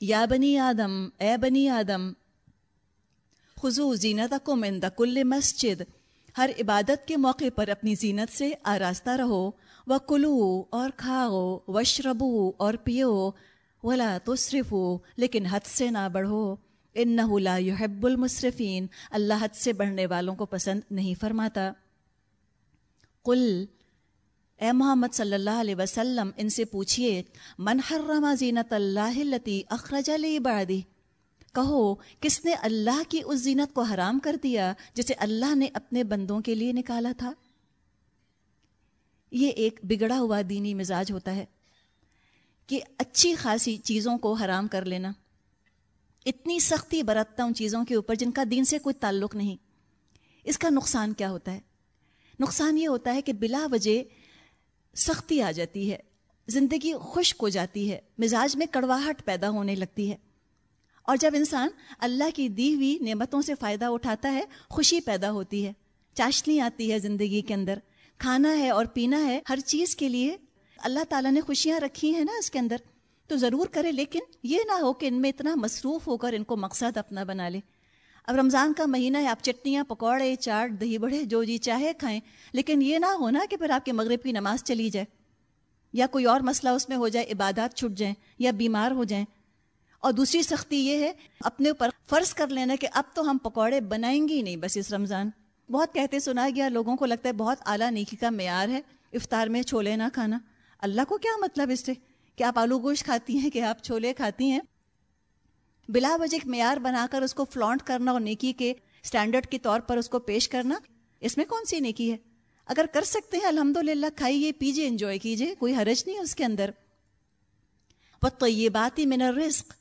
یا بنی آدم، اے بنی آدم خزو زینت کو مند کل مسجد، ہر عبادت کے موقع پر اپنی زینت سے آراستہ رہو و کلو اور کھاؤ وشربو اور پیو، ولا تصرفو لیکن حد سے نہ بڑھو۔ ان لا يحب المصرفین اللہ حد سے بڑھنے والوں کو پسند نہیں فرماتا۔ قل اے محمد صلی اللہ علیہ وسلم، ان سے پوچھئے، من حرم زینت اللہ التی اخرج لعبادی کہو، کس نے اللہ کی اس زینت کو حرام کر دیا جسے اللہ نے اپنے بندوں کے لیے نکالا تھا؟ یہ ایک بگڑا ہوا دینی مزاج ہوتا ہے کہ اچھی خاصی چیزوں کو حرام کر لینا۔ اتنی سختی برتتا ان چیزوں کے اوپر جن کا دین سے کوئی تعلق نہیں۔ اس کا نقصان کیا ہوتا ہے؟ نقصان یہ ہوتا ہے کہ بلا وجہ سختی آ جاتی ہے۔ زندگی خشک ہو جاتی ہے۔ مزاج میں کڑواہٹ پیدا ہونے لگتی ہے۔ اور جب انسان اللہ کی دی ہوئی نعمتوں سے فائدہ اٹھاتا ہے، خوشی پیدا ہوتی ہے۔ چاشنی آتی ہے زندگی کے اندر۔ کھانا ہے اور پینا ہے ہر چیز کے لیے۔ اللہ تعالیٰ نے خوشیاں رکھی ہیں نا اس کے اندر۔ تو ضرور کرے، لیکن یہ نہ ہو کہ ان میں اتنا مصروف ہو کر ان کو مقصد اپنا بنا لے۔ اب رمضان کا مہینہ ہے، آپ چٹنیاں، پکوڑے، چاٹ، دہی بڑے جو جی چاہے کھائیں۔ لیکن یہ نہ ہونا کہ پھر آپ کے مغرب کی نماز چلی جائے۔ یا کوئی اور مسئلہ اس میں ہو جائے، عبادات چھٹ جائیں یا بیمار ہو جائیں۔ اور دوسری سختی یہ ہے، اپنے اوپر فرض کر لینا کہ اب تو ہم پکوڑے بنائیں گے ہی نہیں بس اس رمضان۔ بہت کہتے سنا گیا، لوگوں کو لگتا ہے بہت اعلیٰ نیکی کا معیار ہے، افطار میں چھولے نہ کھانا۔ اللہ کو کیا مطلب اس سے؟ کہ آپ آلو گوشت کھاتی ہیں کہ آپ چھولے کھاتی ہیں؟ بلا وجہ ایک معیار بنا کر اس کو فلانٹ کرنا اور نیکی کے اسٹینڈرڈ کے طور پر اس کو پیش کرنا، اس میں کون سی نیکی ہے؟ اگر کر سکتے ہیں الحمد للہ کھائیے، پیجیے انجوائے کیجیے، کوئی حرج نہیں اس کے اندر۔ تو یہ بات ہی من رسک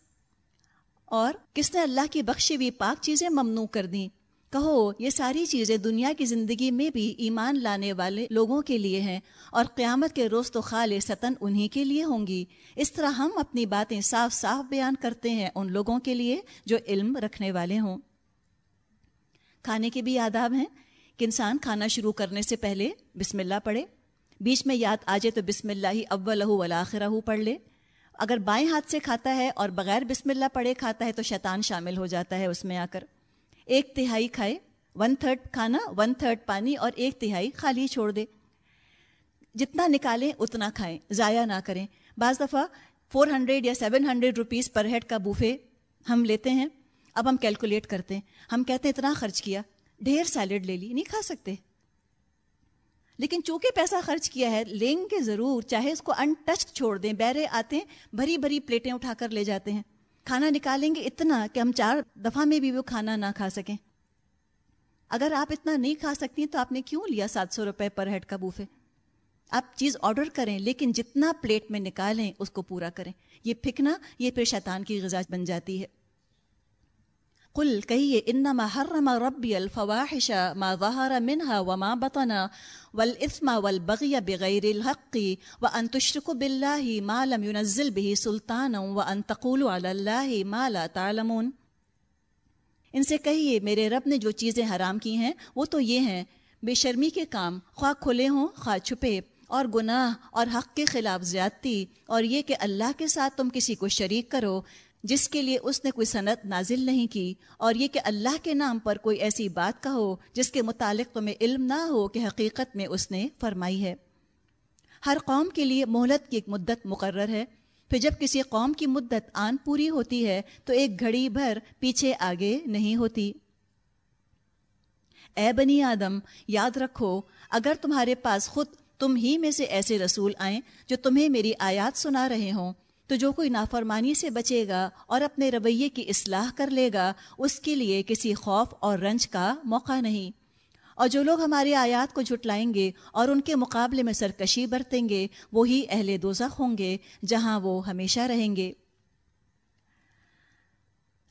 اور کس نے اللہ کی بخشی ہوئی پاک چیزیں ممنوع کر دیں؟ کہو، یہ ساری چیزیں دنیا کی زندگی میں بھی ایمان لانے والے لوگوں کے لیے ہیں اور قیامت کے روز تو خال ستن انہی کے لیے ہوں گی۔ اس طرح ہم اپنی باتیں صاف صاف بیان کرتے ہیں ان لوگوں کے لیے جو علم رکھنے والے ہوں۔ کھانے کے بھی آداب ہیں۔ کہ انسان کھانا شروع کرنے سے پہلے بسم اللہ پڑھے۔ بیچ میں یاد آ جائے تو بسم اللہ ہی اول ولاخرہ پڑھ لے۔ اگر بائیں ہاتھ سے کھاتا ہے اور بغیر بسم اللہ پڑھے کھاتا ہے تو شیطان شامل ہو جاتا ہے اس میں آ کر۔ ایک تہائی کھائے ون تھرڈ کھانا ون تھرڈ پانی اور ایک تہائی خالی چھوڑ دے۔ جتنا نکالیں، اتنا کھائیں، ضائع نہ کریں۔ بعض دفعہ فور ہنڈریڈ یا seven hundred rupees per head کا بوفے ہم لیتے ہیں۔ اب ہم کیلکولیٹ کرتے ہیں۔ ہم کہتے ہیں، اتنا خرچ کیا۔ ڈھیر سیلڈ لے لی، نہیں کھا سکتے۔ لیکن چونکہ پیسہ خرچ کیا ہے، لیں گے ضرور، چاہے اس کو ان چھوڑ دیں، بیرے آتے ہیں، بھری بھری پلیٹیں اٹھا کر لے جاتے ہیں۔ کھانا نکالیں گے اتنا کہ ہم چار دفعہ میں بھی وہ کھانا نہ کھا سکیں۔ اگر آپ اتنا نہیں کھا سکتی تو آپ نے کیوں لیا سات سو روپے پر ہیڈ کا بوفے؟ آپ چیز آرڈر کریں لیکن جتنا پلیٹ میں نکالیں اس کو پورا کریں۔ یہ پھکنا یہ پھر شیطان کی غذا بن جاتی ہے۔ قل کہیے انما حرم ربی الفواحش ما ظہر منها وما بطن والاثم والبغی بغیر الحق وان تشرکوا باللہ ما لم ينزل به سلطانا وان تقولوا علی اللہ ما لا تعلمون ان سے کہیے، میرے رب نے جو چیزیں حرام کی ہیں، وہ تو یہ ہیں۔ بے شرمی کے کام، خواہ کھلے ہوں، خواہ چھپے۔ اور گناہ اور حق کے خلاف زیادتی۔ اور یہ کہ اللہ کے ساتھ تم کسی کو شریک کرو۔ جس کے لیے اس نے کوئی صنعت نازل نہیں کی اور یہ کہ اللہ کے نام پر کوئی ایسی بات کہو جس کے متعلق تمہیں علم نہ ہو کہ حقیقت میں اس نے فرمائی ہے۔ ہر قوم کے لیے مہلت کی ایک مدت مقرر ہے۔ پھر جب کسی قوم کی مدت آن پوری ہوتی ہے تو ایک گھڑی بھر پیچھے آگے نہیں ہوتی۔ اے بنی آدم، یاد رکھو، اگر تمہارے پاس خود تم ہی میں سے ایسے رسول آئیں جو تمہیں میری آیات سنا رہے ہوں تو جو کوئی نافرمانی سے بچے گا اور اپنے رویے کی اصلاح کر لے گا، اس کے لیے کسی خوف اور رنج کا موقع نہیں۔ اور جو لوگ ہماری آیات کو جھٹلائیں گے اور ان کے مقابلے میں سرکشی برتیں گے، وہی اہل دوزخ ہوں گے جہاں وہ ہمیشہ رہیں گے۔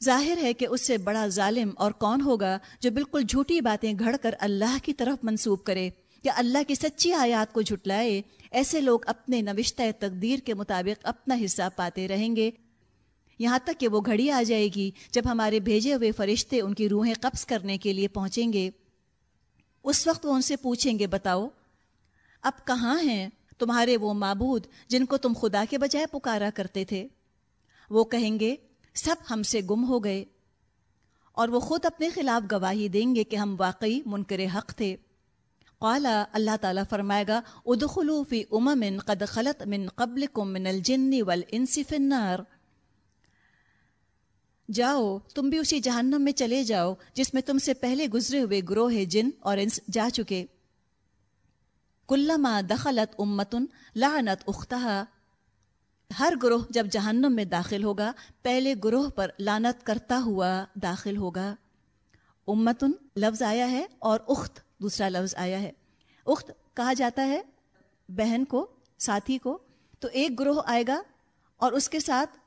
ظاہر ہے کہ اس سے بڑا ظالم اور کون ہوگا جو بالکل جھوٹی باتیں گھڑ کر اللہ کی طرف منسوب کرے، یا اللہ کی سچی آیات کو جھٹلائے ایسے لوگ اپنے نوشتہ تقدیر کے مطابق اپنا حصہ پاتے رہیں گے۔ یہاں تک کہ وہ گھڑی آ جائے گی جب ہمارے بھیجے ہوئے فرشتے ان کی روحیں قبض کرنے کے لیے پہنچیں گے۔ اس وقت وہ ان سے پوچھیں گے، بتاؤ، اب کہاں ہیں تمہارے وہ معبود جن کو تم خدا کے بجائے پکارا کرتے تھے؟ وہ کہیں گے، سب ہم سے گم ہو گئے۔ اور وہ خود اپنے خلاف گواہی دیں گے کہ ہم واقعی منکر حق تھے۔ قالا اللہ تعالیٰ فرمائے گا، ادخلوا فی امم قد خلط من قبلکم من الجن والانس فی النار۔ جاؤ، تم بھی اسی جہنم میں چلے جاؤ، جس میں تم سے پہلے گزرے ہوئے گروہ جن اور انس جا چکے۔ کلما دخلت امتن لعنت اختہا۔ ہر گروہ جب جہنم میں داخل ہوگا، پہلے گروہ پر لانت کرتا ہوا داخل ہوگا۔ امتن لفظ آیا ہے اور اخت۔ دوسرا لفظ آیا ہے۔ اخت کہا جاتا ہے بہن کو، ساتھی کو۔ تو ایک گروہ آئے گا اور اس کے ساتھ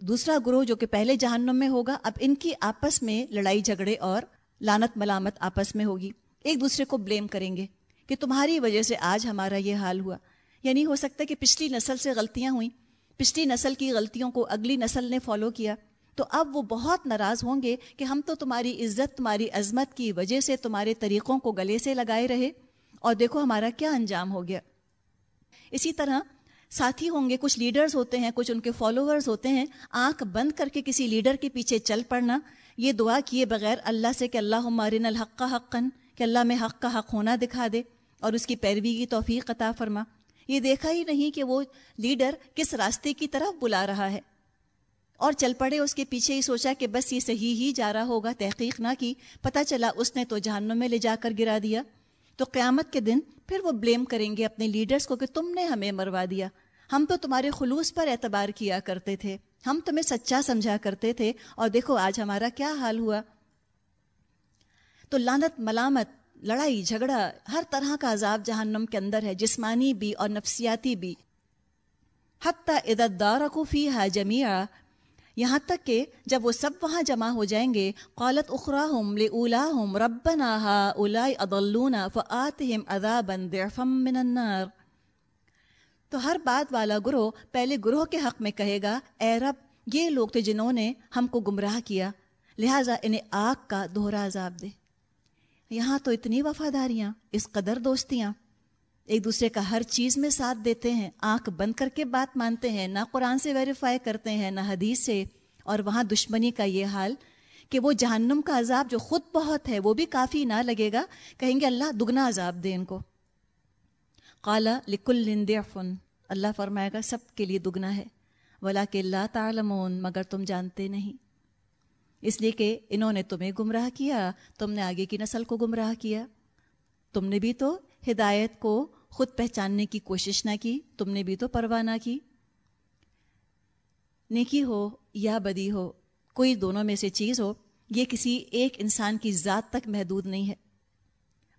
دوسرا گروہ جو کہ پہلے جہنم میں ہوگا، اب ان کی آپس میں لڑائی، جھگڑے اور لانت ملامت آپس میں ہوگی۔ ایک دوسرے کو بلیم کریں گے کہ تمہاری وجہ سے آج ہمارا یہ حال ہوا۔ یعنی ہو سکتا ہے کہ پچھلی نسل سے غلطیاں ہوئیں۔ پچھلی نسل کی غلطیوں کو اگلی نسل نے فالو کیا۔ تو اب وہ بہت ناراض ہوں گے کہ ہم تو تمہاری عزت، تمہاری عظمت کی وجہ سے تمہارے طریقوں کو گلے سے لگائے رہے۔ اور دیکھو ہمارا کیا انجام ہو گیا۔ اسی طرح ساتھی ہوں گے، کچھ لیڈرز ہوتے ہیں، کچھ ان کے فالوورز ہوتے ہیں۔ آنکھ بند کر کے کسی لیڈر کے پیچھے چل پڑنا، یہ دعا کیے بغیر اللہ سے کہ اللہ مارن الحق کا حقن کہ اللہ میں حق کا حق ہونا دکھا دے اور اس کی پیروی کی توفیق عطا فرما۔ یہ دیکھا ہی نہیں کہ وہ لیڈر کس راستے کی طرف بلا رہا ہے۔ اور چل پڑے اس کے پیچھے ہی سوچا کہ بس یہ صحیح ہی جا رہا ہوگا، تحقیق نہ کی۔ پتہ چلا اس نے تو جہنم میں لے جا کر گرا دیا۔ تو قیامت کے دن پھر وہ بلیم کریں گے اپنے لیڈرز کو کہ تم نے ہمیں مروا دیا۔ ہم تو تمہارے خلوص پر اعتبار کیا کرتے تھے۔ ہم تمہیں سچا سمجھا کرتے تھے۔ اور دیکھو آج ہمارا کیا حال ہوا۔ تو لانت ملامت، لڑائی، جھگڑا، ہر طرح کا عذاب جہنم کے اندر ہے، جسمانی بھی اور نفسیاتی بھی۔ حتیٰ عدت دارقفی ہے جمیا یہاں تک کہ جب وہ سب وہاں جمع ہو جائیں گے، قالت اخرا ہم اولا ہم ربنا ہا الا ادلونا فعت من النار۔ تو ہر بات والا گروہ پہلے گروہ کے حق میں کہے گا، اے رب، یہ لوگ تھے جنہوں نے ہم کو گمراہ کیا، لہٰذا انہیں آگ کا دوہرا عذاب دے۔ یہاں تو اتنی وفاداریاں، اس قدر دوستیاں۔ ایک دوسرے کا ہر چیز میں ساتھ دیتے ہیں، آنکھ بند کر کے بات مانتے ہیں، نہ قرآن سے ویریفائی کرتے ہیں، نہ حدیث سے۔ اور وہاں دشمنی کا یہ حال کہ وہ جہنم کا عذاب جو خود بہت ہے، وہ بھی کافی نہ لگے گا۔ کہیں گے اللہ دگنا عذاب دے ان کو۔ کالا لکل فن اللہ فرمائے گا سب کے لیے دگنا ہے۔ ولا کہ اللہ تعالمون مگر تم جانتے نہیں۔ اس لیے کہ انہوں نے تمہیں گمراہ کیا، تم نے آگے کی نسل کو گمراہ کیا۔ تم نے بھی تو ہدایت کو خود پہچاننے کی کوشش نہ کی، تم نے بھی تو پرواہ نہ کی۔ نیکی ہو یا بدی ہو، کوئی دونوں میں سے چیز ہو، یہ کسی ایک انسان کی ذات تک محدود نہیں ہے۔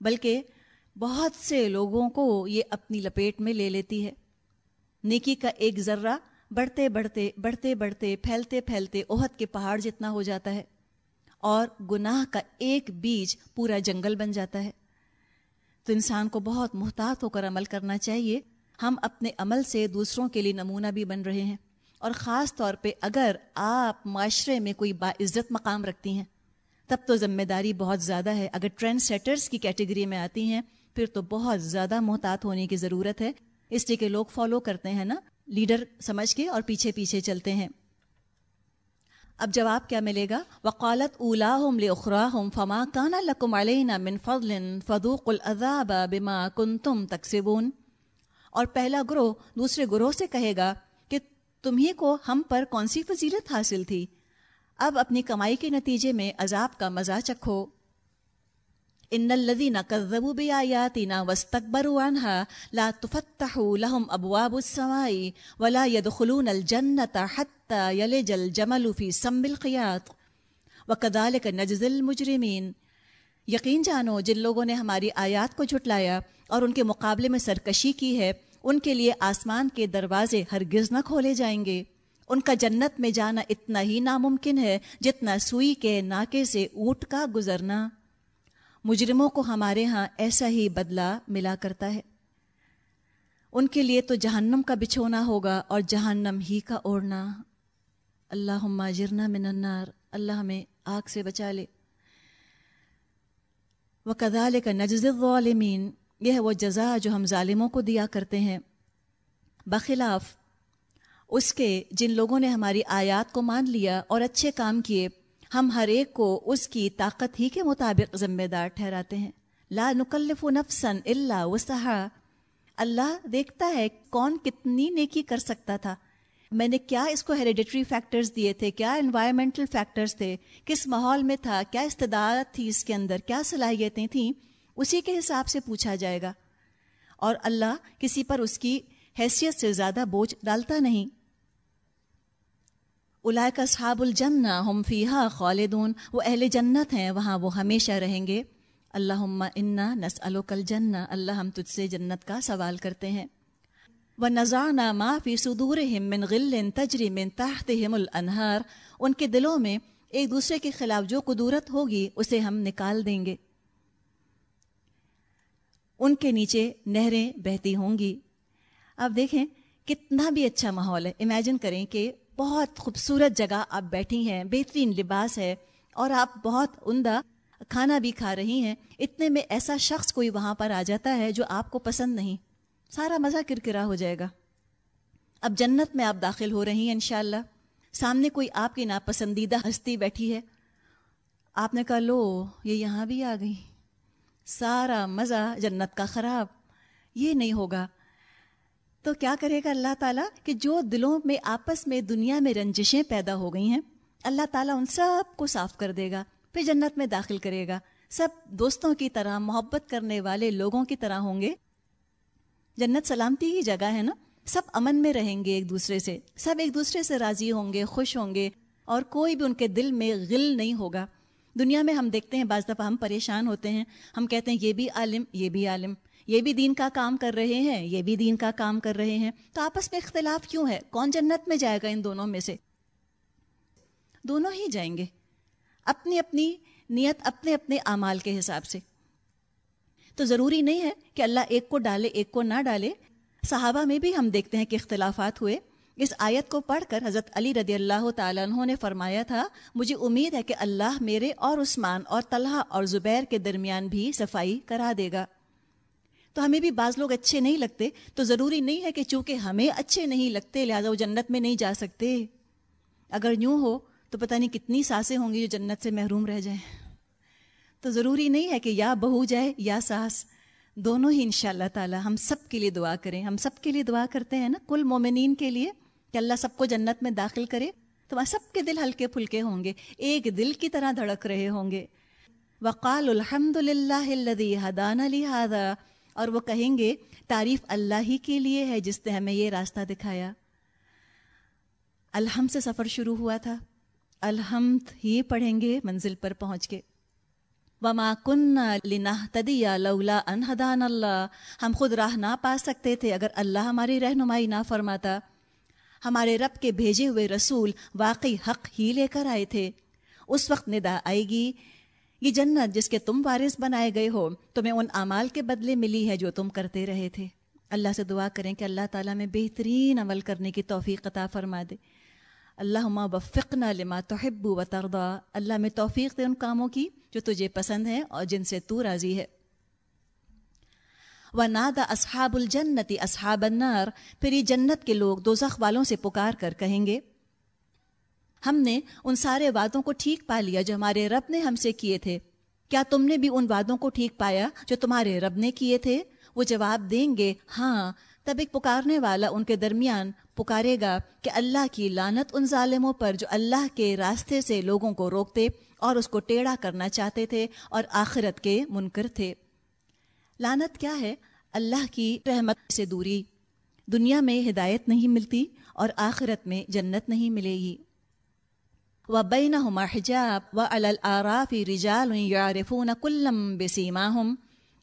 بلکہ بہت سے لوگوں کو یہ اپنی لپیٹ میں لے لیتی ہے۔ نیکی کا ایک ذرہ بڑھتے بڑھتے بڑھتے بڑھتے، پھیلتے پھیلتے اوہد کے پہاڑ جتنا ہو جاتا ہے، اور گناہ کا ایک بیج پورا جنگل بن جاتا ہے۔ تو انسان کو بہت محتاط ہو کر عمل کرنا چاہیے۔ ہم اپنے عمل سے دوسروں کے لیے نمونہ بھی بن رہے ہیں۔ اور خاص طور پہ اگر آپ معاشرے میں کوئی باعزت مقام رکھتی ہیں، تب تو ذمہ داری بہت زیادہ ہے۔ اگر ٹرینڈ سیٹرز کی کیٹیگری میں آتی ہیں، پھر تو بہت زیادہ محتاط ہونے کی ضرورت ہے۔ اس لیے کہ لوگ فالو کرتے ہیں نا، لیڈر سمجھ کے اور پیچھے پیچھے چلتے ہیں۔ اب جواب کیا ملے گا؟ وقالت اولا ہوم لخرا ہم فما کانا لکم علینا من فضل فدوق العذاب بما کنتم تکسبون اور پہلا گروہ دوسرے گروہ سے کہے گا کہ تمہیں کو ہم پر کون سی فضیلت حاصل تھی؟ اب اپنی کمائی کے نتیجے میں عذاب کا مزہ چکھو۔ ان الذين كذبوا بآياتنا واستكبروا عنها لا تفتح لهم ابواب السماء ولا يدخلون الجنه حتى يلج الجمل في سم الخياط وكذلك نجزي المجرمين یقین جانو جن لوگوں نے ہماری آیات کو جھٹلایا اور ان کے مقابلے میں سرکشی کی ہے. ان کے لیے آسمان کے دروازے ہرگز نہ کھولے جائیں گے ان کا جنت میں جانا اتنا ہی ناممکن ہے جتنا سوئی کے ناکے سے اونٹ کا گزرنا. مجرموں کو ہمارے ہاں ایسا ہی بدلہ ملا کرتا ہے۔ ان کے لیے تو جہنم کا بچھونا ہوگا اور جہنم ہی کا اوڑھنا۔ اللہ ماجرنا من النار۔ اللہ ہمیں آگ سے بچا لے۔ وہ کدال کا نجز الظالمین۔ یہ ہے وہ جزا جو ہم ظالموں کو دیا کرتے ہیں۔ بخلاف اس کے جن لوگوں نے ہماری آیات کو مان لیا اور اچھے کام کیے ہم ہر ایک کو اس کی طاقت ہی کے مطابق ذمہ دار ٹھہراتے ہیں۔ لا نکلف نفسن اللہ وسحا اللہ دیکھتا ہے کون کتنی نیکی کر سکتا تھا۔ میں نے کیا اس کو ہیریڈیٹری فیکٹرز دیے تھے، کیا انوائرمنٹل فیکٹرز تھے، کس ماحول میں تھا، کیا استدارت تھی اس کے اندر، کیا صلاحیتیں تھیں، اسی کے حساب سے پوچھا جائے گا۔ اور اللہ کسی پر اس کی حیثیت سے زیادہ بوجھ ڈالتا نہیں۔ کا صحاب الجن ہم فیحا خالدون، وہ اہل جنت ہیں، وہاں وہ ہمیشہ رہیں گے۔ اللہ انا نس الکل جن اللہ ہم تجھ سے جنت کا سوال کرتے ہیں۔ وہ نذانہ معافی صدور من غل تجری من تحت ہم الانہار، ان کے دلوں میں ایک دوسرے کے خلاف جو قدورت ہوگی، اسے ہم نکال دیں گے۔ ان کے نیچے نہریں بہتی ہوں گی۔ آپ دیکھیں، کتنا بھی اچھا ماحول ہے۔ امیجن کریں کہ بہت خوبصورت جگہ آپ بیٹھی ہیں، بہترین لباس ہے اور آپ بہت عمدہ کھانا بھی کھا رہی ہیں۔ اتنے میں ایسا شخص کوئی وہاں پر آ جاتا ہے جو آپ کو پسند نہیں۔ سارا مزہ کرکرا ہو جائے گا۔ اب جنت میں آپ داخل ہو رہی ہیں انشاءاللہ۔ سامنے کوئی آپ کی ناپسندیدہ ہستی بیٹھی ہے۔ آپ نے کہا، لو، یہ یہاں بھی آ گئی۔ سارا مزہ جنت کا خراب۔ یہ نہیں ہوگا۔ تو کیا کرے گا اللہ تعالیٰ کہ جو دلوں میں آپس میں دنیا میں رنجشیں پیدا ہو گئی ہیں، اللہ تعالیٰ ان سب کو صاف کر دے گا، پھر جنت میں داخل کرے گا۔ سب دوستوں کی طرح، محبت کرنے والے لوگوں کی طرح ہوں گے۔ جنت سلامتی ہی جگہ ہے نا؟ سب امن میں رہیں گے ایک دوسرے سے۔ سب ایک دوسرے سے راضی ہوں گے، خوش ہوں گے، اور کوئی بھی ان کے دل میں غل نہیں ہوگا۔ دنیا میں ہم دیکھتے ہیں، بعض دفعہ ہم پریشان ہوتے ہیں۔ ہم کہتے ہیں، یہ بھی عالم، یہ بھی عالم۔ یہ بھی دین کا کام کر رہے ہیں، یہ بھی دین کا کام کر رہے ہیں۔ تو آپس میں اختلاف کیوں ہے؟ کون جنت میں جائے گا ان دونوں میں سے؟ دونوں ہی جائیں گے۔ اپنی اپنی نیت، اپنے اپنے اعمال کے حساب سے۔ تو ضروری نہیں ہے کہ اللہ ایک کو ڈالے، ایک کو نہ ڈالے۔ صحابہ میں بھی ہم دیکھتے ہیں کہ اختلافات ہوئے۔ اس آیت کو پڑھ کر حضرت علی رضی اللہ تعالیٰ عنہ نے فرمایا تھا، مجھے امید ہے کہ اللہ میرے اور عثمان اور طلحہ اور زبیر کے درمیان بھی صفائی کرا دے گا۔ تو ہمیں بھی بعض لوگ اچھے نہیں لگتے، تو ضروری نہیں ہے کہ چونکہ ہمیں اچھے نہیں لگتے، لہٰذا وہ جنت میں نہیں جا سکتے۔ اگر یوں ہو تو پتہ نہیں کتنی سانسیں ہوں گی جو جنت سے محروم رہ جائیں۔ تو ضروری نہیں ہے کہ یا بہو جائے یا ساس۔ دونوں ہی ان شاء اللہ تعالیٰ ہم سب کے لیے دعا کریں۔ ہم سب کے لیے دعا کرتے ہیں نا، کل مومنین کے لیے کہ اللہ سب کو جنت میں داخل کرے۔ تو وہاں سب کے دل ہلکے پھلکے ہوں گے، ایک دل کی طرح دھڑک رہے ہوں گے۔ وقال الحمد للہ حدان علی اور وہ کہیں گے، تعریف اللہ ہی کے لیے ہے جس نے ہمیں یہ راستہ دکھایا۔ الحمد سے سفر شروع ہوا تھا۔ الحمد ہی پڑھیں گے منزل پر پہنچ کے۔ وما کن تدیا لولا انہدان اللہ ہم خود راہ نہ پا سکتے تھے اگر اللہ ہماری رہنمائی نہ فرماتا۔ ہمارے رب کے بھیجے ہوئے رسول واقعی حق ہی لے کر آئے تھے۔ اس وقت ندا آئے گی۔ یہ جنت جس کے تم وارث بنائے گئے ہو، تمہیں ان اعمال کے بدلے ملی ہے جو تم کرتے رہے تھے۔ اللہ سے دعا کریں کہ اللہ تعالیٰ میں بہترین عمل کرنے کی توفیق عطا فرما دے۔ اللہ وفقنا لما تحب و تردا اللہ میں توفیق دے ان کاموں کی جو تجھے پسند ہیں اور جن سے تو راضی ہے۔ و نادا اصحاب الجنتی اصحاب النار۔ پھر یہ جنت کے لوگ دو والوں سے پکار کر کہیں گے ہم نے ان سارے وعدوں کو ٹھیک پا لیا جو ہمارے رب نے ہم سے کیے تھے۔ کیا تم نے بھی ان وعدوں کو ٹھیک پایا جو تمہارے رب نے کیے تھے؟ وہ جواب دیں گے ہاں تب ایک پکارنے والا ان کے درمیان پکارے گا کہ اللہ کی لانت ان ظالموں پر جو اللہ کے راستے سے لوگوں کو روکتے اور اس کو ٹیڑھا کرنا چاہتے تھے اور آخرت کے منکر تھے۔ لانت کیا ہے؟ اللہ کی رحمت سے دوری۔ دنیا میں ہدایت نہیں ملتی اور آخرت میں جنت نہیں ملے گی۔ و بین حجاب و العرافی رجال یارفون کلم بسیما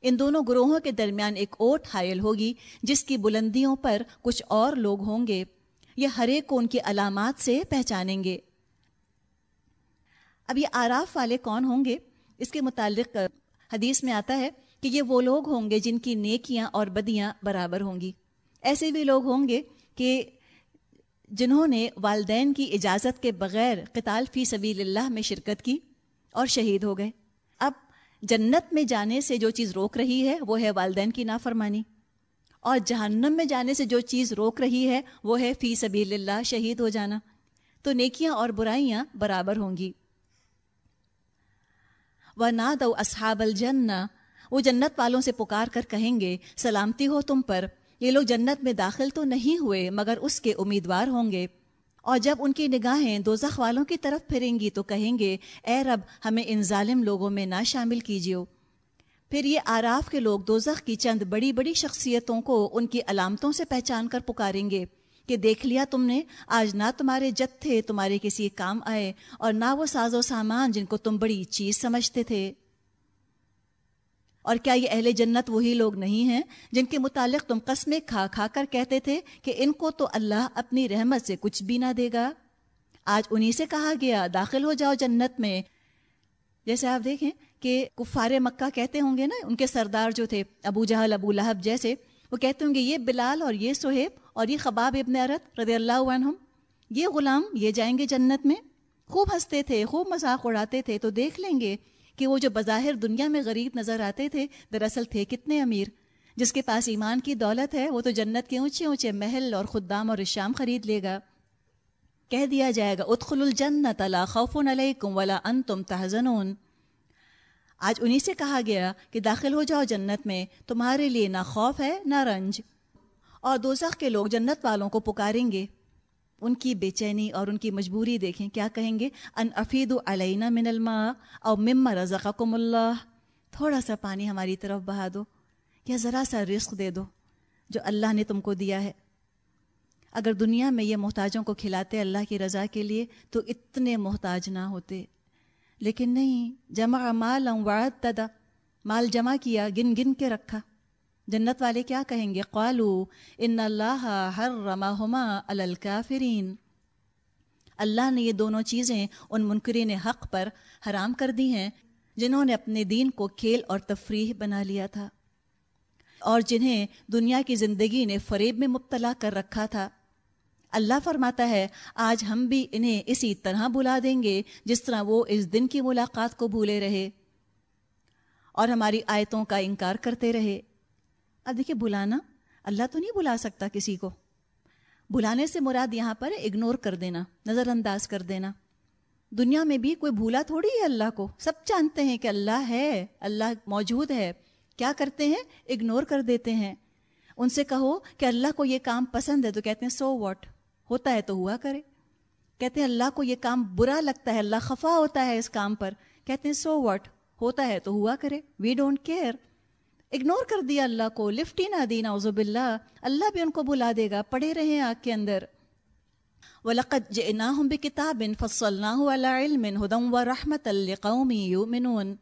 ان دونوں گروہوں کے درمیان ایک اوٹ حائل ہوگی، جس کی بلندیوں پر کچھ اور لوگ ہوں گے۔ یہ ہر ایک کو ان کی علامات سے پہچانیں گے۔ اب یہ آراف والے کون ہوں گے؟ اس کے متعلق حدیث میں آتا ہے کہ یہ وہ لوگ ہوں گے جن کی نیکیاں اور بدیاں برابر ہوں گی۔ ایسے بھی لوگ ہوں گے کہ جنہوں نے والدین کی اجازت کے بغیر قتال فی سبیل اللہ میں شرکت کی اور شہید ہو گئے۔ اب جنت میں جانے سے جو چیز روک رہی ہے، وہ ہے والدین کی نافرمانی۔ اور جہنم میں جانے سے جو چیز روک رہی ہے، وہ ہے فی سبیل اللہ شہید ہو جانا۔ تو نیکیاں اور برائیاں برابر ہوں گی۔ وہ نہ دو اسحاب الجن وہ جنت والوں سے پکار کر کہیں گے، سلامتی ہو تم پر۔ یہ لوگ جنت میں داخل تو نہیں ہوئے، مگر اس کے امیدوار ہوں گے۔ اور جب ان کی نگاہیں دوزخ والوں کی طرف پھریں گی تو کہیں گے، اے رب، ہمیں ان ظالم لوگوں میں نہ شامل کیجیے پھر یہ آراف کے لوگ دوزخ کی چند بڑی بڑی شخصیتوں کو ان کی علامتوں سے پہچان کر پکاریں گے کہ دیکھ لیا تم نے، آج نہ تمہارے جت تھے، تمہارے کسی کام آئے، اور نہ وہ ساز و سامان جن کو تم بڑی چیز سمجھتے تھے۔ اور کیا یہ اہل جنت وہی لوگ نہیں ہیں جن کے متعلق تم قسمیں کھا کھا کر کہتے تھے کہ ان کو تو اللہ اپنی رحمت سے کچھ بھی نہ دے گا؟ آج انہی سے کہا گیا، داخل ہو جاؤ جنت میں۔ جیسے آپ دیکھیں کہ کفار مکہ کہتے ہوں گے نا، ان کے سردار جو تھے، ابو جہل، ابو لہب جیسے، وہ کہتے ہوں گے، یہ بلال اور یہ سہیب اور یہ خباب ابن عرت رضی اللہ عنہم، یہ غلام یہ جائیں گے جنت میں؟ خوب ہنستے تھے، خوب مذاق اڑاتے تھے، تو دیکھ لیں گے کہ وہ جو بظاہر دنیا میں غریب نظر آتے تھے، دراصل تھے کتنے امیر؟ جس کے پاس ایمان کی دولت ہے، وہ تو جنت کے اونچے اونچے محل اور خدام اور اشام خرید لے گا۔ کہہ دیا جائے گا ادخل الجنت، لا خوف علیکم ولا انتم تحزنون۔ آج انہی سے کہا گیا کہ داخل ہو جاؤ جنت میں، تمہارے لیے نہ خوف ہے، نہ رنج۔ اور دوزخ کے لوگ جنت والوں کو پکاریں گے۔ ان کی بے چینی اور ان کی مجبوری دیکھیں، کیا کہیں گے؟ ان افید علینا من الماء اور مما رزقکم اللہ۔ تھوڑا سا پانی ہماری طرف بہا دو یا ذرا سا رزق دے دو جو اللہ نے تم کو دیا ہے۔ اگر دنیا میں یہ محتاجوں کو کھلاتے اللہ کی رضا کے لیے تو اتنے محتاج نہ ہوتے۔ لیکن نہیں، جمع مال تدا مال جمع کیا، گن گن کے رکھا۔ جنت والے کیا کہیں گے؟ قالو ان اللہ ہر رما ہما الکافرین. اللہ نے یہ دونوں چیزیں ان منکرین حق پر حرام کر دی ہیں، جنہوں نے اپنے دین کو کھیل اور تفریح بنا لیا تھا، اور جنہیں دنیا کی زندگی نے فریب میں مبتلا کر رکھا تھا۔ اللہ فرماتا ہے، آج ہم بھی انہیں اسی طرح بلا دیں گے، جس طرح وہ اس دن کی ملاقات کو بھولے رہے اور ہماری آیتوں کا انکار کرتے رہے۔ اب دیکھیے بلانا اللہ تو نہیں بلا سکتا کسی کو۔ بلانے سے مراد یہاں پر اگنور کر دینا، نظر انداز کر دینا۔ دنیا میں بھی کوئی بھولا تھوڑی ہے اللہ کو۔ سب جانتے ہیں کہ اللہ ہے، اللہ موجود ہے۔ کیا کرتے ہیں؟ اگنور کر دیتے ہیں۔ ان سے کہو کہ اللہ کو یہ کام پسند ہے تو کہتے ہیں سو واٹ ہوتا ہے تو ہوا کرے۔ کہتے ہیں اللہ کو یہ کام برا لگتا ہے، اللہ خفا ہوتا ہے اس کام پر۔ کہتے ہیں سو واٹ ہوتا ہے تو ہوا کرے۔ وی ڈونٹ کیئر اگنور کر دیا اللہ کو لفٹ ہی نہ دینا عزب اللہ اللہ بھی ان کو بلا دے گا پڑے رہے آگ کے اندر وَلَقَدْ جِئْنَاهُمْ بِكِتَابٍ فَصَّلْنَاهُ عَلَىٰ عِلْمٍ هُدًى وَرَحْمَةً لِقَوْمٍ يُؤْمِنُونَ۔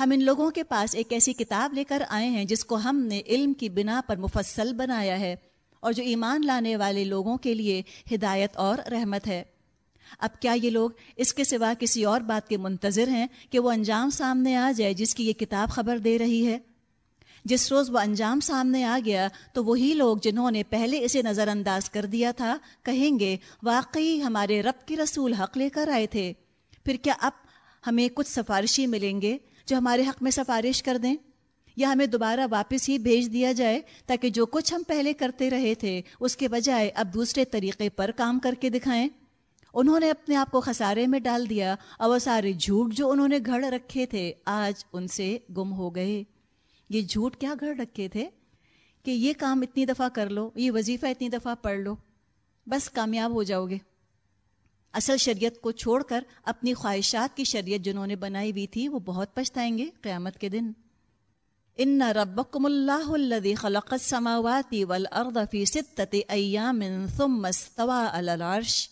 ہم ان لوگوں کے پاس ایک ایسی کتاب لے کر آئے ہیں جس کو ہم نے علم کی بنا پر مفصل بنایا ہے اور جو ایمان لانے والے لوگوں کے لیے ہدایت اور رحمت ہے۔ اب کیا یہ لوگ اس کے سوا کسی اور بات کے منتظر ہیں کہ وہ انجام سامنے آ جائے جس کی یہ کتاب خبر دے رہی ہے؟ جس روز وہ انجام سامنے آ گیا تو وہی لوگ جنہوں نے پہلے اسے نظر انداز کر دیا تھا کہیں گے، واقعی ہمارے رب کے رسول حق لے کر آئے تھے۔ پھر کیا اب ہمیں کچھ سفارشی ملیں گے جو ہمارے حق میں سفارش کر دیں؟ یا ہمیں دوبارہ واپس ہی بھیج دیا جائے تاکہ جو کچھ ہم پہلے کرتے رہے تھے، اس کے بجائے اب دوسرے طریقے پر کام کر کے دکھائیں؟ انہوں نے اپنے آپ کو خسارے میں ڈال دیا اور وہ سارے جھوٹ جو انہوں نے گھڑ رکھے تھے، آج ان سے گم ہو گئے۔ یہ جھوٹ کیا گھڑ رکھے تھے کہ یہ کام اتنی دفعہ کر لو، یہ وظیفہ اتنی دفعہ پڑھ لو، بس کامیاب ہو جاؤ گے۔ اصل شریعت کو چھوڑ کر اپنی خواہشات کی شریعت جنہوں نے بنائی ہوئی تھی، وہ بہت پچھتائیں گے قیامت کے دن۔ ان ربکم اللہ الذی خلق السماوات والارض فی ستت ایام ثم استوى علی العرش۔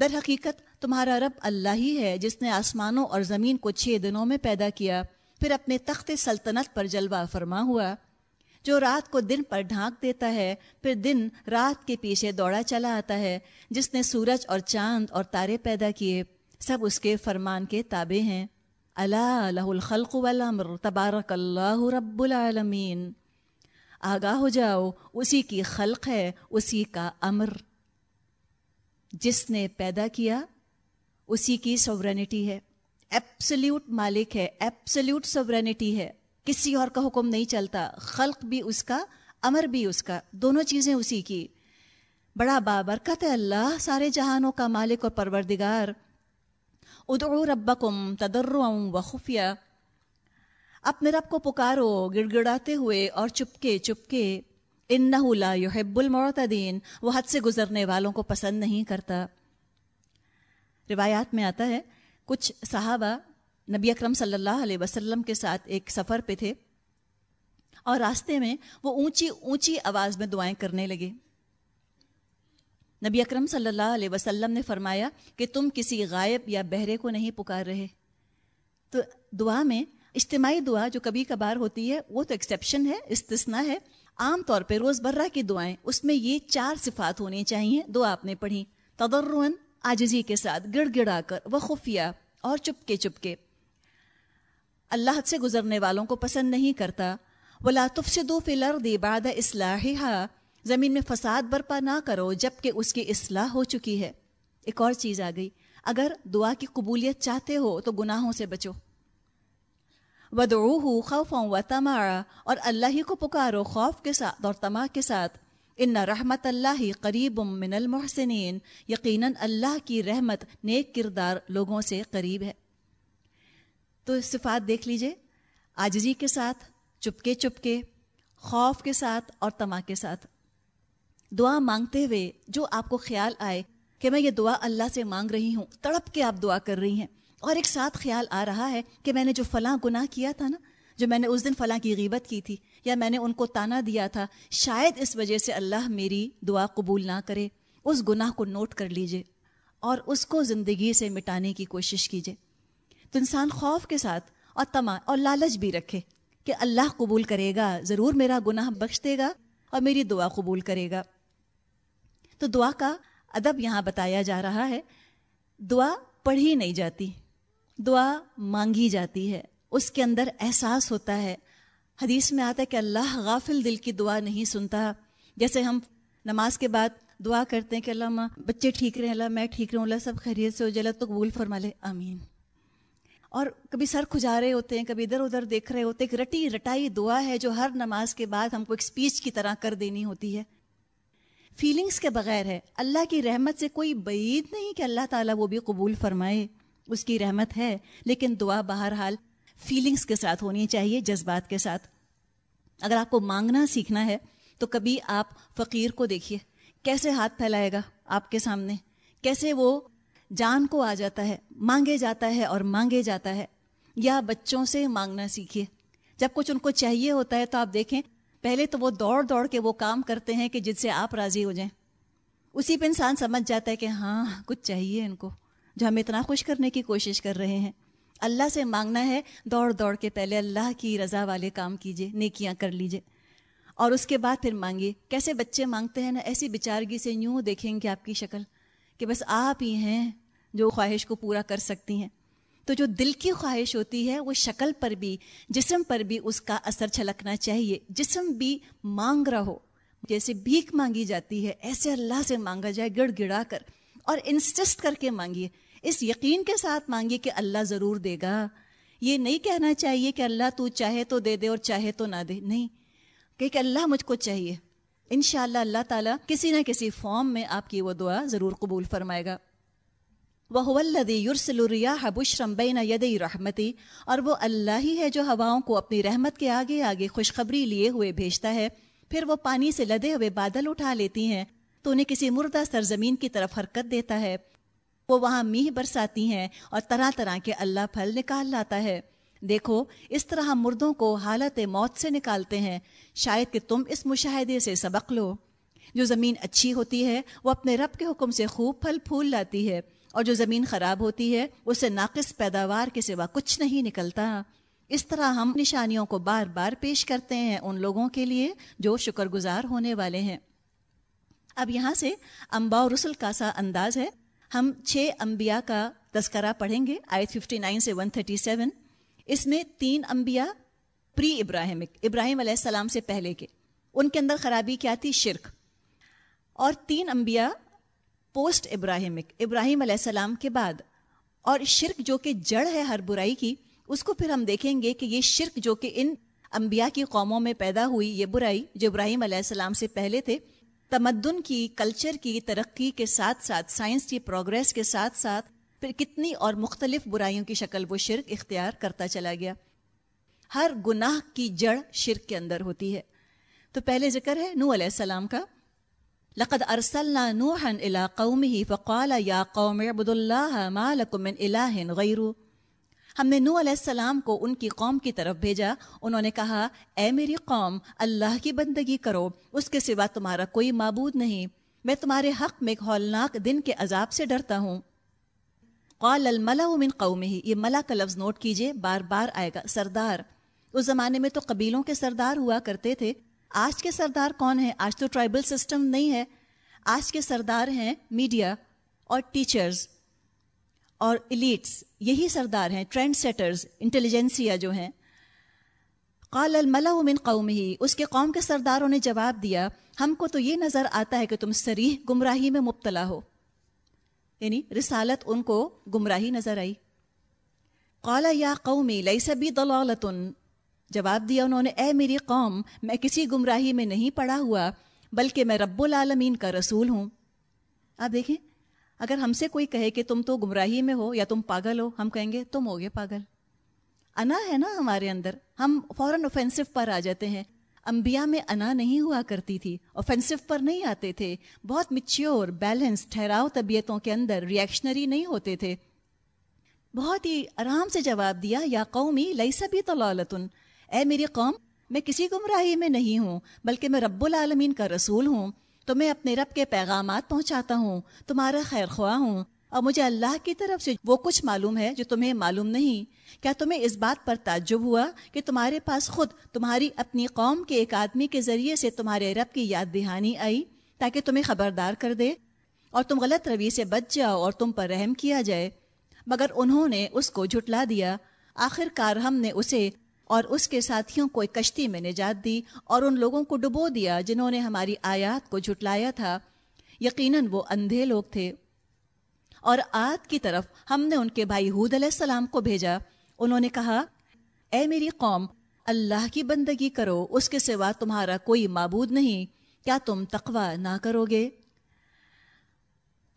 در حقیقت تمہارا رب اللہ ہی ہے، جس نے آسمانوں اور زمین کو چھ دنوں میں پیدا کیا۔ پھر اپنے تخت سلطنت پر جلوہ فرما ہوا، جو رات کو دن پر ڈھانک دیتا ہے، پھر دن رات کے پیچھے دوڑا چلا آتا ہے، جس نے سورج اور چاند اور تارے پیدا کیے، سب اس کے فرمان کے تابع ہیں۔ اللہ لہ الخلق والامر، تبارک اللہ رب العالمین۔ آگاہ ہو جاؤ، اسی کی خلق ہے، اسی کا امر۔ جس نے پیدا کیا، اسی کی سورینٹی ہے۔ ایپسلیوٹ مالک ہے ایپسلیوٹ سورینٹی ہے. کسی اور کا حکم نہیں چلتا. خلق بھی اس کا، امر بھی اس کا. دونوں چیزیں اسی کی. بڑا بابرکت ہے اللہ سارے جہانوں کا مالک اور پروردگار. ادعو ربکم تدرعم و خفیہ. اپنے رب کو پکارو گڑ گڑاتے ہوئے اور چپکے چپکے. انہو لا يحب المعتدین. وہ حد سے گزرنے والوں کو پسند نہیں کرتا. روایات میں آتا ہے کچھ صحابہ نبی اکرم صلی اللہ علیہ وسلم کے ساتھ ایک سفر پہ تھے اور راستے میں وہ اونچی اونچی آواز میں دعائیں کرنے لگے۔ نبی اکرم صلی اللہ علیہ وسلم نے فرمایا کہ تم کسی غائب یا بہرے کو نہیں پکار رہے۔ تو دعا میں اجتماعی دعا جو کبھی کبھار ہوتی ہے وہ تو ایکسیپشن ہے استثنا ہے۔ عام طور پہ روز برہ کی دعائیں، اس میں یہ چار صفات ہونی چاہیے، دعا آپ نے پڑھی۔ تدرن آجزی کے ساتھ گڑ گڑا کر وہ خفیہ اور چپکے چپکے۔ اللہ سے گزرنے والوں کو پسند نہیں کرتا۔ ولا تفسدوا فی الارض بعد اصلاحها زمین میں فساد برپا نہ کرو جبکہ اس کی اصلاح ہو چکی ہے۔ ایک اور چیز آ گئی۔ اگر دعا کی قبولیت چاہتے ہو تو گناہوں سے بچو۔ ودعوه خوفا و تماعا اور اللہ ہی کو پکارو خوف کے ساتھ اور تما کے ساتھ۔ ان رحمت اللہ قریب من المحسنین یقیناً اللہ کی رحمت نیک کردار لوگوں سے قریب ہے۔ تو صفات دیکھ لیجیے۔ آجزی کے ساتھ، چپکے چپکے، خوف کے ساتھ اور تما کے ساتھ۔ دعا مانگتے ہوئے جو آپ کو خیال آئے کہ میں یہ دعا اللہ سے مانگ رہی ہوں، تڑپ کے آپ دعا کر رہی ہیں۔ اور ایک ساتھ خیال آ رہا ہے کہ میں نے جو فلاں گناہ کیا تھا نا جو میں نے اس دن فلاں کی غیبت کی تھی، یا میں نے ان کو تانا دیا تھا، شاید اس وجہ سے اللہ میری دعا قبول نہ کرے۔ اس گناہ کو نوٹ کر لیجیے اور اس کو زندگی سے مٹانے کی کوشش کیجیے۔ تو انسان خوف کے ساتھ اور تما اور لالچ بھی رکھے کہ اللہ قبول کرے گا، ضرور میرا گناہ بخش دے گا اور میری دعا قبول کرے گا۔ تو دعا کا ادب یہاں بتایا جا رہا ہے۔ دعا پڑھی نہیں جاتی، دعا مانگی جاتی ہے۔ اس کے اندر احساس ہوتا ہے۔ حدیث میں آتا ہے کہ اللہ غافل دل کی دعا نہیں سنتا۔ جیسے ہم نماز کے بعد دعا کرتے ہیں کہ اللہ ماں، بچے ٹھیک رہے اللہ میں ٹھیک رہوں، اللہ سب خیریت سے ہو جائے تو قبول فرما لے۔ آمین۔ اور کبھی سر کھجا رہے ہوتے ہیں، کبھی ادھر ادھر دیکھ رہے ہوتے ہیں ایک رٹی، رٹائی دعا ہے جو ہر نماز کے بعد ہم کو ایک سپیچ کی طرح کر دینی ہوتی ہے۔ فیلنگز کے بغیر ہے۔ اللہ کی رحمت سے کوئی بعید نہیں کہ اللہ تعالیٰ وہ بھی قبول فرمائے۔ اس کی رحمت ہے، لیکن دعا بہرحال فیلنگس کے ساتھ ہونی چاہیے، جذبات کے ساتھ۔ اگر آپ کو مانگنا، سیکھنا ہے، تو کبھی آپ فقیر کو دیکھیے۔ کیسے ہاتھ پھیلائے گا آپ کے سامنے؟ کیسے وہ جان کو آ جاتا ہے، مانگے جاتا ہے اور مانگے جاتا ہے۔ یا بچوں سے مانگنا سیکھیے۔ جب کچھ ان کو چاہیے ہوتا ہے تو آپ دیکھیں، پہلے تو وہ دوڑ دوڑ کے وہ کام کرتے ہیں کہ جس سے آپ راضی ہو جائیں۔ اسی پہ انسان سمجھ جاتا ہے کہ ہاں کچھ چاہیے ان کو، جو ہم اتنا خوش کرنے کی کوشش کر رہے ہیں۔ اللہ سے مانگنا ہے، دوڑ دوڑ کے پہلے اللہ کی رضا والے کام کیجیے نیکیاں کر لیجیے اور اس کے بعد پھر مانگیے کیسے بچے مانگتے ہیں نا، ایسی بچارگی سے یوں دیکھیں گے آپ کی شکل کہ بس آپ ہی ہیں جو خواہش کو پورا کر سکتی ہیں۔ تو جو دل کی خواہش ہوتی ہے، وہ شکل پر بھی، جسم پر بھی اس کا اثر چھلکنا چاہیے۔ جسم بھی مانگ رہا ہو، جیسے بھیک مانگی جاتی ہے، ایسے اللہ سے مانگا جائے، گڑ گڑا کر اور انسسٹ کر کے مانگیے اس یقین کے ساتھ مانگیے کہ اللہ ضرور دے گا۔ یہ نہیں کہنا چاہیے کہ اللہ تو چاہے تو دے دے اور چاہے تو نہ دے۔ نہیں، کہ اللہ مجھ کو چاہیے۔ انشاءاللہ اللہ تعالیٰ کسی نہ کسی فارم میں آپ کی وہ دعا ضرور قبول فرمائے گا۔ وہ یورسل الریاح بشرم بین یدئی رحمتی اور وہ اللہ ہی ہے جو ہواؤں کو اپنی رحمت کے آگے آگے خوشخبری لیے ہوئے بھیجتا ہے۔ پھر وہ پانی سے لدے ہوئے بادل اٹھا لیتی ہیں۔ تو انہیں کسی مردہ سرزمین کی طرف حرکت دیتا ہے۔ وہ وہاں میہ برساتی ہیں اور طرح طرح کے اللہ پھل نکال لاتا ہے۔ دیکھو، اس طرح ہم مردوں کو حالت موت سے نکالتے ہیں۔ شاید کہ تم اس مشاہدے سے سبق لو۔ جو زمین اچھی ہوتی ہے، وہ اپنے رب کے حکم سے خوب پھل پھول لاتی ہے۔ اور جو زمین خراب ہوتی ہے اسے ناقص پیداوار کے سوا کچھ نہیں نکلتا۔ اس طرح ہم نشانیوں کو بار بار پیش کرتے ہیں ان لوگوں کے لیے جو شکر گزار ہونے والے ہیں۔ اب یہاں سے امبا رسول کا سا انداز ہے۔ ہم چھ انبیاء کا تذکرہ پڑھیں گے، آیت 59 سے 137 اس میں تین انبیاء پری ابراہیمک، ابراہیم علیہ السلام سے پہلے کے۔ ان کے اندر خرابی کیا تھی؟ شرک۔ اور تین انبیاء پوسٹ ابراہیمک، ابراہیم علیہ السلام کے بعد۔ اور شرک جو کہ جڑ ہے ہر برائی کی، اس کو پھر ہم دیکھیں گے کہ یہ شرک جو کہ ان انبیاء کی قوموں میں پیدا ہوئی یہ برائی جو ابراہیم علیہ السلام سے پہلے تھے تمدن کی کلچر کی، ترقی کے ساتھ ساتھ سائنس کی پروگرس کے ساتھ ساتھ، پھر کتنی اور مختلف برائیوں کی شکل وہ شرک اختیار کرتا چلا گیا۔ ہر گناہ کی جڑ شرک کے اندر ہوتی ہے۔ تو پہلے ذکر ہے نو علیہ السلام کا۔ لقد ارسلنا نوحا الى قومه فقال يا قوم اعبدوا الله ما لكم من اله غيره۔ ہم نے نو علیہ السلام کو ان کی قوم کی طرف بھیجا۔ انہوں نے کہا، اے میری قوم، اللہ کی بندگی کرو، اس کے سوا تمہارا کوئی معبود نہیں۔ میں تمہارے حق میں ایک ہولناک دن کے عذاب سے ڈرتا ہوں۔ قال الملا من قومه، یہ ملا کا لفظ نوٹ کیجیے، بار بار آئے گا۔ سردار۔ اس زمانے میں تو قبیلوں کے سردار ہوا کرتے تھے۔ آج کے سردار کون ہیں؟ آج تو ٹرائبل سسٹم نہیں ہے۔ آج کے سردار ہیں میڈیا اور ٹیچرز اور ایلیٹس یہی سردار ہیں ٹرینڈ سیٹرز انٹیلیجنسیا جو ہیں. قال الملا من قوم ہی اس کے قوم کے سرداروں نے جواب دیا، ہم کو تو یہ نظر آتا ہے کہ تم سریح گمراہی میں مبتلا ہو. یعنی رسالت ان کو گمراہی نظر آئی. قال یا قومی لئی سبھی دلالتن جواب دیا انہوں نے، اے میری قوم، میں کسی گمراہی میں نہیں پڑا ہوا، بلکہ میں رب العالمین کا رسول ہوں. آپ دیکھیں اگر ہم سے کوئی کہے کہ تم تو گمراہی میں ہو یا تم پاگل ہو، ہم کہیں گے تم ہوگے پاگل۔ انا ہے نا ہمارے اندر۔ ہم فوراً اوفینسو پر آ جاتے ہیں۔ انبیاء میں انا نہیں ہوا کرتی تھی اوفینسو پر نہیں آتے تھے۔ بہت مچیور بیلنس ٹھہراؤ طبیعتوں کے اندر ریئیکشنری نہیں ہوتے تھے۔ بہت ہی آرام سے جواب دیا، یا قومی لئی سبھی تو اے میری قوم، میں کسی گمراہی میں نہیں ہوں، بلکہ میں رب العالمین کا رسول ہوں۔ تو میں اپنے رب کے پیغامات پہنچاتا ہوں، تمہارا خیر خواہ ہوں۔ اور مجھے اللہ کی طرف سے وہ کچھ معلوم ہے جو تمہیں معلوم نہیں۔ کیا تمہیں اس بات پر تعجب ہوا کہ تمہارے پاس خود تمہاری اپنی قوم کے ایک آدمی کے ذریعے سے تمہارے رب کی یاد دہانی آئی تاکہ تمہیں خبردار کر دے؟ اور تم غلط روی سے بچ جاؤ اور تم پر رحم کیا جائے۔ مگر انہوں نے اس کو جھٹلا دیا۔ آخر کار ہم نے اسے اور اس کے ساتھیوں کو ایک کشتی میں نجات دی اور ان لوگوں کو ڈبو دیا جنہوں نے ہماری آیات کو جھٹلایا تھا۔ یقیناً وہ اندھے لوگ تھے۔ اور آت کی طرف ہم نے ان کے بھائی حود علیہ السلام کو بھیجا۔ انہوں نے کہا، اے میری قوم، اللہ کی بندگی کرو، اس کے سوا تمہارا کوئی معبود نہیں۔ کیا تم تقوی نہ کرو گے؟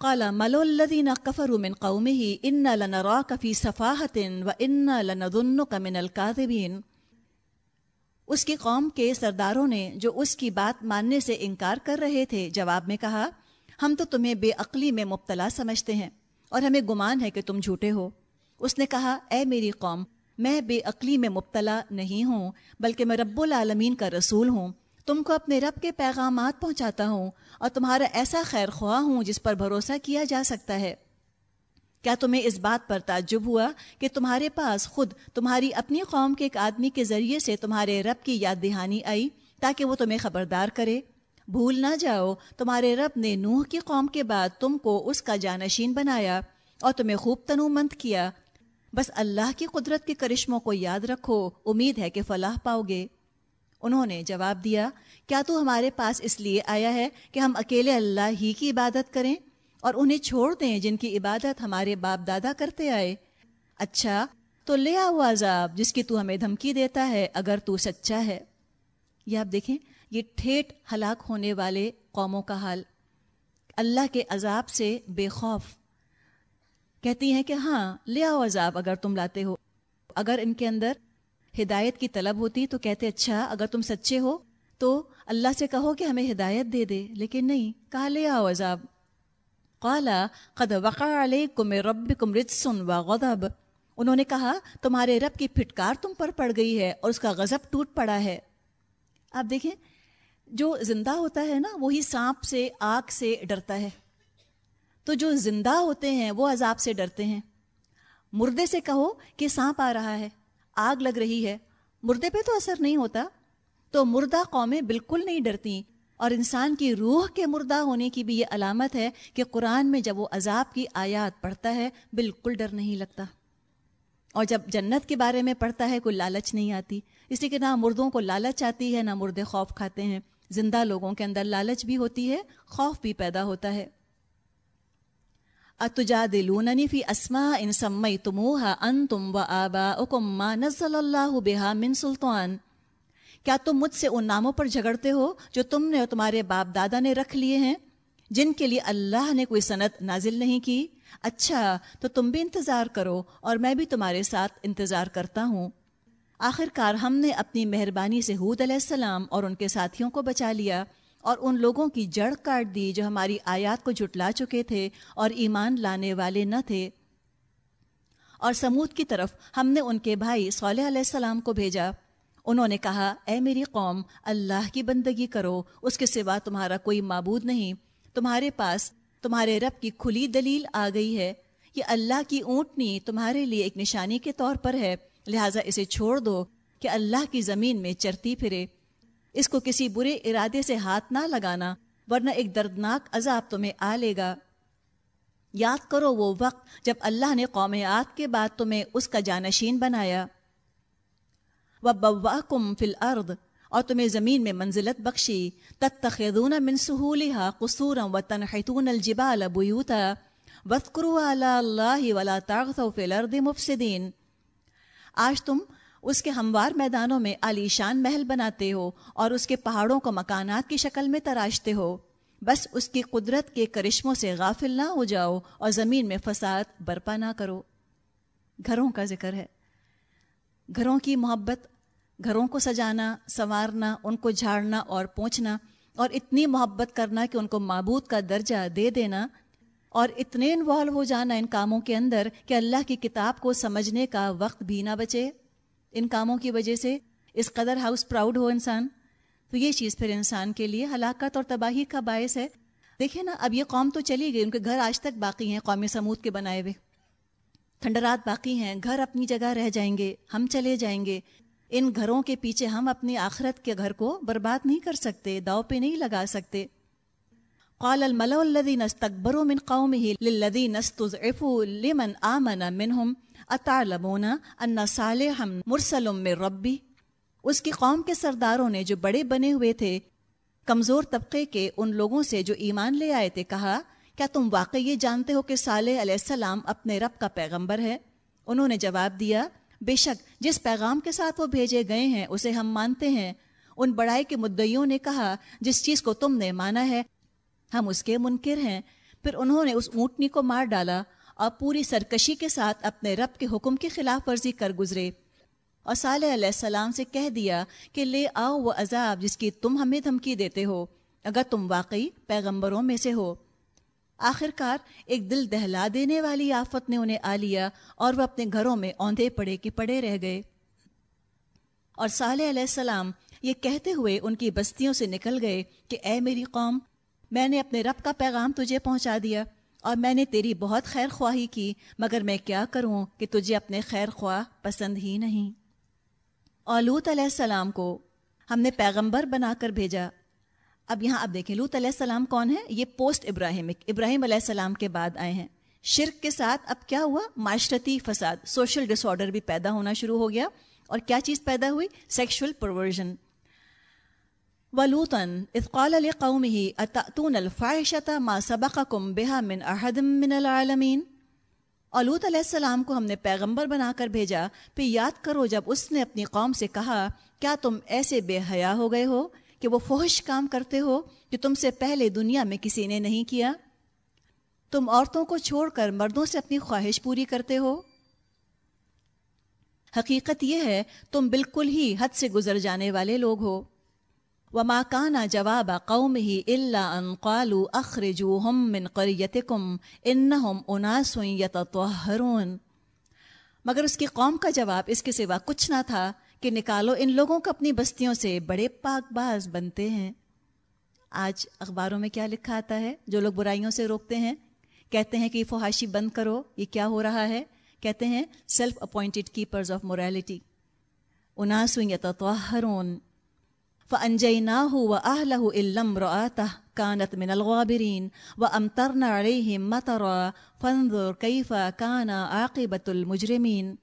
قال ملو الذين كفروا من قومه ان لنراك في سفاهه وان لنظنك من الكاذبين. اس کی قوم کے سرداروں نے جو اس کی بات ماننے سے انکار کر رہے تھے، جواب میں کہا، ہم تو تمہیں بے عقلی میں مبتلا سمجھتے ہیں اور ہمیں گمان ہے کہ تم جھوٹے ہو. اس نے کہا، اے میری قوم، میں بے عقلی میں مبتلا نہیں ہوں، بلکہ میں رب العالمین کا رسول ہوں۔ تم کو اپنے رب کے پیغامات پہنچاتا ہوں اور تمہارا ایسا خیر خواہ ہوں جس پر بھروسہ کیا جا سکتا ہے۔ کیا تمہیں اس بات پر تعجب ہوا کہ تمہارے پاس خود تمہاری اپنی قوم کے ایک آدمی کے ذریعے سے تمہارے رب کی یاد دہانی آئی تاکہ وہ تمہیں خبردار کرے؟ بھول نہ جاؤ، تمہارے رب نے نوح کی قوم کے بعد تم کو اس کا جانشین بنایا اور تمہیں خوب تنو مند کیا۔ بس اللہ کی قدرت کے کرشموں کو یاد رکھو، امید ہے کہ فلاح پاؤ گے۔ انہوں نے جواب دیا، کیا تو ہمارے پاس اس لیے آیا ہے کہ ہم اکیلے اللہ ہی کی عبادت کریں اور انہیں چھوڑ دیں جن کی عبادت ہمارے باپ دادا کرتے آئے؟ اچھا تو لے آؤ عذاب جس کی تو ہمیں دھمکی دیتا ہے اگر تو سچا ہے۔ یہ آپ دیکھیں، یہ ٹھیٹ ہلاک ہونے والے قوموں کا حال۔ اللہ کے عذاب سے بے خوف۔ کہتی ہیں کہ ہاں لے آؤ عذاب اگر تم لاتے ہو۔ اگر ان کے اندر ہدایت کی طلب ہوتی تو کہتے اچھا اگر تم سچے ہو تو اللہ سے کہو کہ ہمیں ہدایت دے دے، لیکن نہیں، کہا، لے آؤ عذاب۔ قالا، قد وقع علیکم ربکم رجسن و غضب۔ انہوں نے کہا، تمہارے رب کی پھٹکار تم پر پڑ گئی ہے اور اس کا غضب ٹوٹ پڑا ہے۔ آپ دیکھیں، جو زندہ ہوتا ہے نا، وہی سانپ سے، آگ سے ڈرتا ہے۔ تو جو زندہ ہوتے ہیں، وہ عذاب سے ڈرتے ہیں۔ مردے سے کہو کہ سانپ آ رہا ہے۔ آگ لگ رہی ہے۔ مردے پہ تو اثر نہیں ہوتا۔ تو مردہ قومیں بالکل نہیں ڈرتی۔ اور انسان کی روح کے مردہ ہونے کی بھی یہ علامت ہے کہ قرآن میں جب وہ عذاب کی آیات پڑھتا ہے، بالکل ڈر نہیں لگتا۔ اور جب جنت کے بارے میں پڑھتا ہے، کوئی لالچ نہیں آتی۔ اس لیے کہ نہ مردوں کو لالچ آتی ہے، نہ مردے خوف کھاتے ہیں۔ زندہ لوگوں کے اندر لالچ بھی ہوتی ہے، خوف بھی پیدا ہوتا ہے۔ اتجادلوننی فی اسماء ان سمیتموها انتم و آباؤکم ما نزل اللہ بها من سلطان. کیا تم مجھ سے ان ناموں پر جھگڑتے ہو جو تم نے اور تمہارے باپ دادا نے رکھ لیے ہیں؟ جن کے لیے اللہ نے کوئی صنعت نازل نہیں کی. اچھا تو تم بھی انتظار کرو اور میں بھی تمہارے ساتھ انتظار کرتا ہوں. آخر کار ہم نے اپنی مہربانی سے حود علیہ السلام اور ان کے ساتھیوں کو بچا لیا۔ اور ان لوگوں کی جڑ کاٹ دی جو ہماری آیات کو جھٹلا چکے تھے اور ایمان لانے والے نہ تھے۔ اور سمود کی طرف ہم نے ان کے بھائی صالح علیہ السلام کو بھیجا۔ انہوں نے کہا، اے میری قوم، اللہ کی بندگی کرو، اس کے سوا تمہارا کوئی معبود نہیں۔ تمہارے پاس، تمہارے رب کی کھلی دلیل آ گئی ہے۔ یہ اللہ کی اونٹنی تمہارے لیے ایک نشانی کے طور پر ہے، لہٰذا اسے چھوڑ دو کہ اللہ کی زمین میں چرتی پھرے۔ اس کو کسی برے ارادے سے ہاتھ نہ لگانا، ورنہ ایک دردناک عذاب تمہیں آ لے گا۔ یاد کرو وہ وقت جب اللہ نے قوم عاد کے بعد تمہیں اس کا جانشین بنایا۔ وہ بوا کم فل ارد اور تمہیں زمین میں منزلت بخشی۔ تتخذون من سہولها قصورا وتنحتون الجبال بيوتا واذكروا على الله ولا تغثوا في الارض مفسدين۔ آج تم اس کے ہموار میدانوں میں عالیشان محل بناتے ہو اور اس کے پہاڑوں کو مکانات کی شکل میں تراشتے ہو۔ بس اس کی قدرت کے کرشموں سے غافل نہ ہو جاؤ اور زمین میں فساد برپا نہ کرو۔ گھروں کا ذکر ہے۔ گھروں کی محبت، گھروں کو سجانا، سنوارنا، ان کو جھاڑنا اور پونچھنا اور اتنی محبت کرنا کہ ان کو معبود کا درجہ دے دینا اور اتنے انوالو ہو جانا ان کاموں کے اندر کہ اللہ کی کتاب کو سمجھنے کا وقت بھی نہ بچے۔ ان کاموں کی وجہ سے اس قدر ہاؤس پراؤڈ ہو انسان، تو یہ چیز پھر انسان کے لیے ہلاکت اور تباہی کا باعث ہے۔ دیکھیں نا، اب یہ قوم تو چلی گئی، ان کے گھر آج تک باقی ہیں قومی سمود کے بنائے ہوئے۔ کھنڈرات باقی ہیں، گھر اپنی جگہ رہ جائیں گے، ہم چلے جائیں گے۔ ان گھروں کے پیچھے ہم اپنی آخرت کے گھر کو برباد نہیں کر سکتے، داؤ پہ نہیں لگا سکتے۔ قال الملأ الذين استكبروا من قومه للذين استضعفوا لمن آمن منهم اتعلمون ان صالحا مرسل من ربي؟ اس کی قوم کے سرداروں نے جو بڑے بنے ہوئے تھے، کمزور طبقے کے ان لوگوں سے جو ایمان لے آئے تھے، کہا، کیا تم واقعی یہ جانتے ہو کہ صالح علیہ السلام اپنے رب کا پیغمبر ہے؟ انہوں نے جواب دیا، بے شک، جس پیغام کے ساتھ وہ بھیجے گئے ہیں، اسے ہم مانتے ہیں۔ ان بڑائی کے مدعیوں نے کہا، جس چیز کو تم نے مانا ہے، ہم اس کے منکر ہیں۔ پھر انہوں نے اس اونٹنی کو مار ڈالا۔ اور پوری سرکشی کے ساتھ اپنے رب کے حکم کی خلاف ورزی کر گزرے۔ اور صالح علیہ السلام سے کہہ دیا کہ لے آؤ وہ عذاب جس کی تم ہمیں دھمکی دیتے ہو، اگر تم واقعی پیغمبروں میں سے ہو۔ آخر کار ایک دل دہلا دینے والی آفت نے انہیں آ لیا اور وہ اپنے گھروں میں اوندے پڑے کہ پڑے رہ گئے۔ اور صالح علیہ السلام یہ کہتے ہوئے ان کی بستیوں سے نکل گئے کہ اے میری قوم، میں نے اپنے رب کا پیغام تجھے پہنچا دیا۔ اور میں نے تیری بہت خیر خواہی کی، مگر میں کیا کروں کہ تجھے اپنے خیر خواہ پسند ہی نہیں؟ اولوت علیہ السلام کو ہم نے پیغمبر بنا کر بھیجا۔ اب یہاں اب دیکھیں لوت علیہ السلام کون ہے یہ پوسٹ ابراہیمک، ابراہیم علیہ السلام کے بعد آئے ہیں۔ شرک کے ساتھ اب کیا ہوا؟ معاشرتی فساد، سوشل ڈس آرڈر بھی پیدا ہونا شروع ہو گیا۔ اور کیا چیز پیدا ہوئی؟ سیکشل پرورژن۔ ولوطن اثقال قوم ہی اتون الفاحشت ما سبق کم بحا من احد من العالمین؟ اولوت علیہ السلام کو ہم نے پیغمبر بنا کر بھیجا پھر یاد کرو جب اس نے اپنی قوم سے کہا، کیا تم ایسے بے حیا ہو گئے ہو کہ وہ فوہش کام کرتے ہو جو تم سے پہلے دنیا میں کسی نے نہیں کیا؟ تم عورتوں کو چھوڑ کر مردوں سے اپنی خواہش پوری کرتے ہو؟ حقیقت یہ ہے، تم بالکل ہی حد سے گزر جانے والے لوگ ہو۔ وما کانا جواب قوم ہی اللہ ان قالو اخرجو ہم من قریتکم انہم اناس یتطہرون مگر اس کی قوم کا جواب اس کے سوا کچھ نہ تھا کہ نکالو ان لوگوں کو اپنی بستیوں سے بڑے پاک باز بنتے ہیں۔ آج اخباروں میں کیا لکھا آتا ہے؟ جو لوگ برائیوں سے روکتے ہیں۔ کہتے ہیں کہ فحاشی بند کرو، یہ کیا ہو رہا ہے؟ کہتے ہیں self appointed keepers of morality اناسو یتطہرون فانجیناہ واہلہ الا امرأته كانت من الغابرین وامطرنا علیہم مطرا فانظر کیف کان عاقبت المجرمین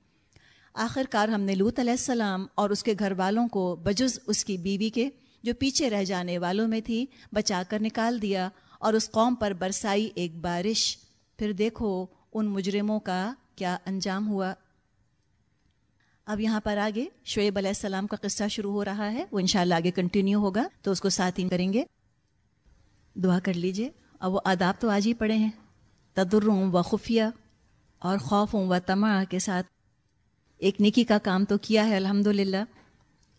آخر کار ہم نے لوت علیہ السلام اور اس کے گھر والوں کو بجز اس کی بیوی کے جو پیچھے رہ جانے والوں میں تھی، بچا کر نکال دیا اور اس قوم پر برسائی ایک بارش۔ پھر دیکھو ان مجرموں کا کیا انجام ہوا۔ اب یہاں پر آگے شعیب علیہ السلام کا قصہ شروع ہو رہا ہے۔ وہ انشاءاللہ آگے کنٹینیو ہوگا، تو اس کو ساتھ ہی کریں گے۔ دعا کر لیجیے۔ اب وہ آداب تو آج ہی پڑے ہیں۔ تدروں و خفیہ اور خوفوں و تما کے ساتھ۔ ایک نکی کا کام تو کیا ہے الحمد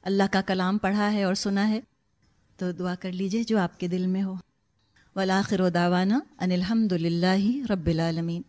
اللہ کا کلام پڑھا ہے اور سنا ہے۔ تو دعا کر لیجیے جو آپ کے دل میں ہو۔ ولاخر و داوانہ ان الحمد للہ رب العالمین